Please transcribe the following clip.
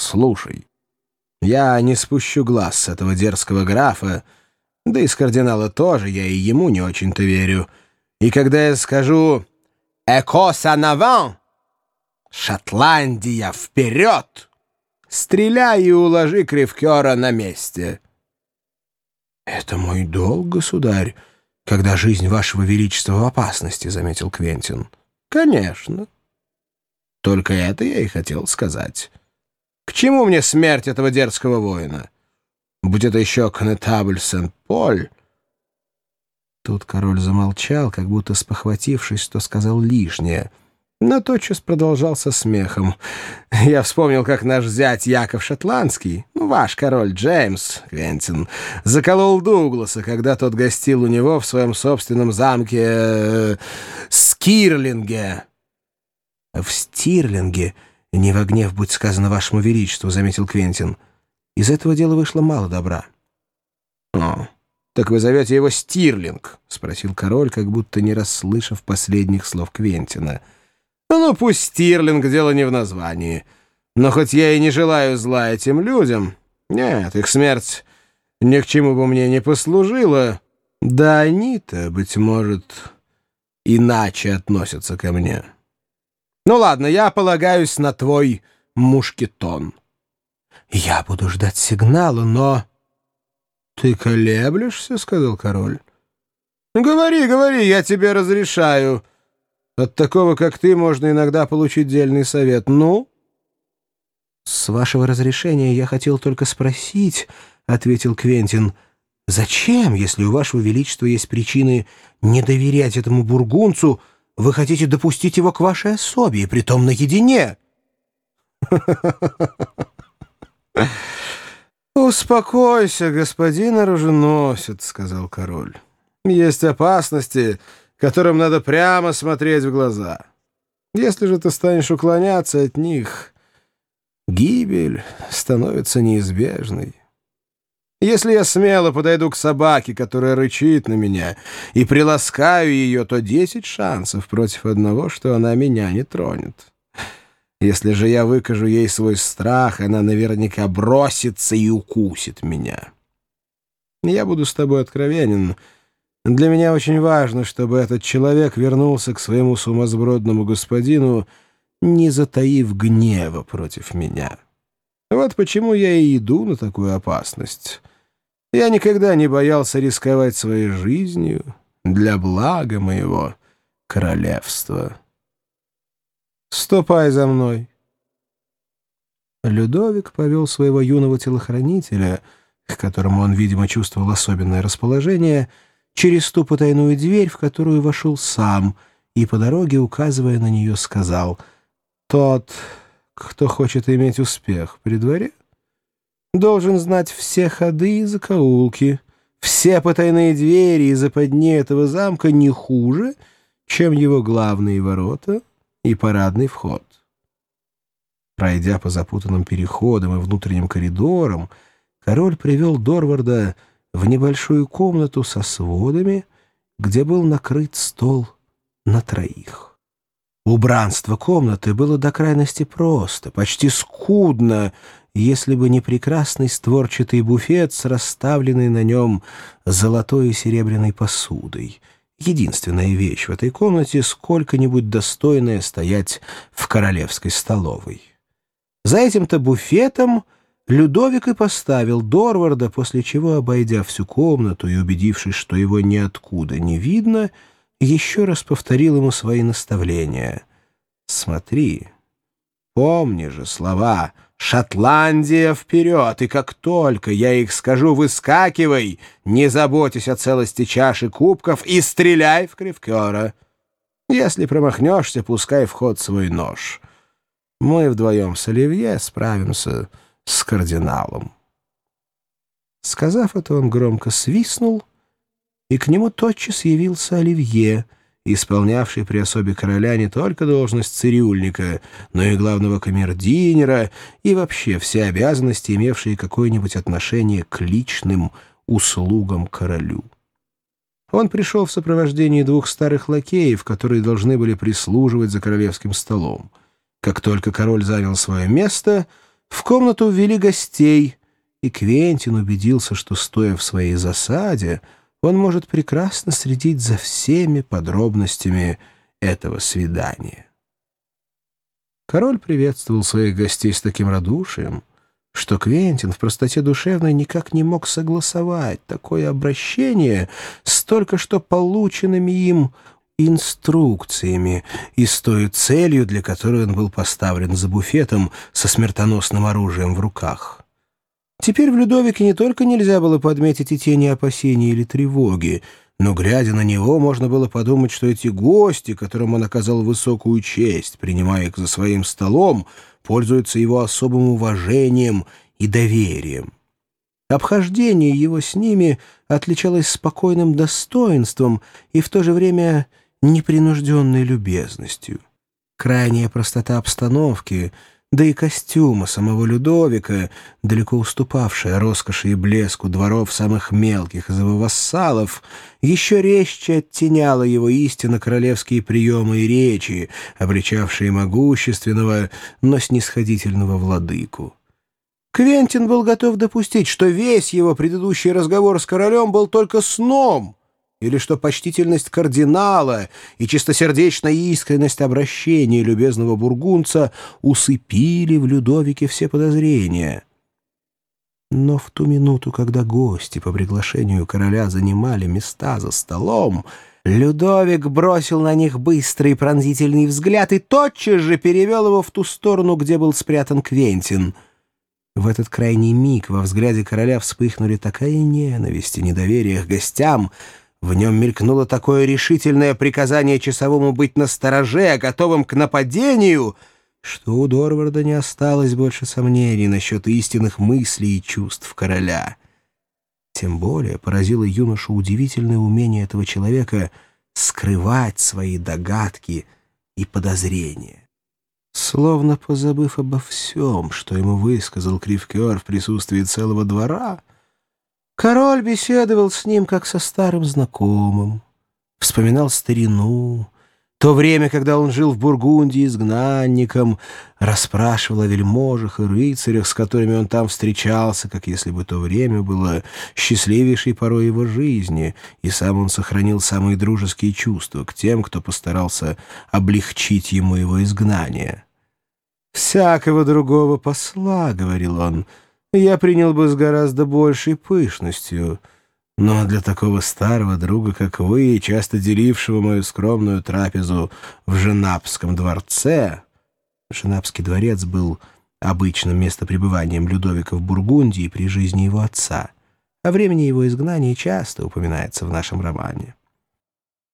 Слушай, я не спущу глаз с этого дерзкого графа, да и с кардинала тоже, я и ему не очень-то верю. И когда я скажу «Экос анаван!» «Шотландия, вперед!» Стреляй и уложи Кривкера на месте. «Это мой долг, государь, когда жизнь вашего величества в опасности», — заметил Квентин. «Конечно. Только это я и хотел сказать. К чему мне смерть этого дерзкого воина? Будь это еще конетабль Сен-Поль...» Тут король замолчал, как будто спохватившись, что сказал лишнее — но тотчас продолжался смехом. Я вспомнил, как наш зять Яков Шотландский, ну, ваш король Джеймс Квентин, заколол Дугласа, когда тот гостил у него в своем собственном замке э, Скирлинге. — В Стирлинге, не во гнев будь сказано вашему величеству, — заметил Квентин. Из этого дела вышло мало добра. — О, так вы зовете его Стирлинг? — спросил король, как будто не расслышав последних слов Квентина. — ну, пусть Стирлинг, дело не в названии. Но хоть я и не желаю зла этим людям, нет, их смерть ни к чему бы мне не послужила. Да они-то, быть может, иначе относятся ко мне. Ну ладно, я полагаюсь на твой мушкетон. Я буду ждать сигнала, но... Ты колеблешься, — сказал король. Говори, говори, я тебе разрешаю. От такого, как ты, можно иногда получить дельный совет. Ну?» «С вашего разрешения я хотел только спросить», — ответил Квентин, — «зачем, если у вашего величества есть причины не доверять этому бургунцу, вы хотите допустить его к вашей особе, и притом наедине?» «Успокойся, господин оруженосец», — сказал король. «Есть опасности, которым надо прямо смотреть в глаза. Если же ты станешь уклоняться от них, гибель становится неизбежной. Если я смело подойду к собаке, которая рычит на меня, и приласкаю ее, то десять шансов против одного, что она меня не тронет. Если же я выкажу ей свой страх, она наверняка бросится и укусит меня. Я буду с тобой откровенен — для меня очень важно, чтобы этот человек вернулся к своему сумасбродному господину, не затаив гнева против меня. Вот почему я и иду на такую опасность. Я никогда не боялся рисковать своей жизнью для блага моего королевства. Ступай за мной. Людовик повел своего юного телохранителя, к которому он, видимо, чувствовал особенное расположение, — через ту потайную дверь, в которую вошел сам, и по дороге, указывая на нее, сказал «Тот, кто хочет иметь успех при дворе, должен знать все ходы и закоулки, все потайные двери и западни этого замка не хуже, чем его главные ворота и парадный вход». Пройдя по запутанным переходам и внутренним коридорам, король привел Дорварда в небольшую комнату со сводами, где был накрыт стол на троих. Убранство комнаты было до крайности просто, почти скудно, если бы не прекрасный створчатый буфет с расставленной на нем золотой и серебряной посудой. Единственная вещь в этой комнате, сколько-нибудь достойная стоять в королевской столовой. За этим-то буфетом Людовик и поставил Дорварда, после чего, обойдя всю комнату и убедившись, что его ниоткуда не видно, еще раз повторил ему свои наставления. «Смотри, помни же слова «Шотландия вперед!» И как только я их скажу, выскакивай, не заботясь о целости чаши кубков и стреляй в кривкера. Если промахнешься, пускай в ход свой нож. Мы вдвоем с Оливье справимся с кардиналом. Сказав это, он громко свистнул, и к нему тотчас явился Оливье, исполнявший при особе короля не только должность цирюльника, но и главного камердинера и вообще все обязанности, имевшие какое-нибудь отношение к личным услугам королю. Он пришел в сопровождении двух старых лакеев, которые должны были прислуживать за королевским столом. Как только король занял свое место — В комнату ввели гостей, и Квентин убедился, что, стоя в своей засаде, он может прекрасно следить за всеми подробностями этого свидания. Король приветствовал своих гостей с таким радушием, что Квентин в простоте душевной никак не мог согласовать такое обращение с только что полученными им инструкциями и с той целью, для которой он был поставлен за буфетом со смертоносным оружием в руках. Теперь в Людовике не только нельзя было подметить и тени опасений или тревоги, но, глядя на него, можно было подумать, что эти гости, которым он оказал высокую честь, принимая их за своим столом, пользуются его особым уважением и доверием. Обхождение его с ними отличалось спокойным достоинством и в то же время непринужденной любезностью. Крайняя простота обстановки — да и костюма самого Людовика, далеко уступавшая роскоши и блеску дворов самых мелких из его вассалов, еще резче оттеняла его истинно королевские приемы и речи, обличавшие могущественного, но снисходительного владыку. Квентин был готов допустить, что весь его предыдущий разговор с королем был только сном — или что почтительность кардинала и чистосердечная искренность обращения любезного бургунца усыпили в Людовике все подозрения. Но в ту минуту, когда гости по приглашению короля занимали места за столом, Людовик бросил на них быстрый пронзительный взгляд и тотчас же перевел его в ту сторону, где был спрятан Квентин. В этот крайний миг во взгляде короля вспыхнули такая ненависть и недоверие к гостям — в нем мелькнуло такое решительное приказание часовому быть настороже, готовым к нападению, что у Дорварда не осталось больше сомнений насчет истинных мыслей и чувств короля. Тем более поразило юношу удивительное умение этого человека скрывать свои догадки и подозрения. Словно позабыв обо всем, что ему высказал Кривкер в присутствии целого двора, Король беседовал с ним, как со старым знакомым, вспоминал старину, то время, когда он жил в Бургундии изгнанником, расспрашивал о вельможах и рыцарях, с которыми он там встречался, как если бы то время было счастливейшей порой его жизни, и сам он сохранил самые дружеские чувства к тем, кто постарался облегчить ему его изгнание. «Всякого другого посла, — говорил он, — я принял бы с гораздо большей пышностью. Но для такого старого друга, как вы, часто делившего мою скромную трапезу в Женапском дворце... Женапский дворец был обычным местопребыванием Людовика в Бургундии при жизни его отца, а времени его изгнания часто упоминается в нашем романе.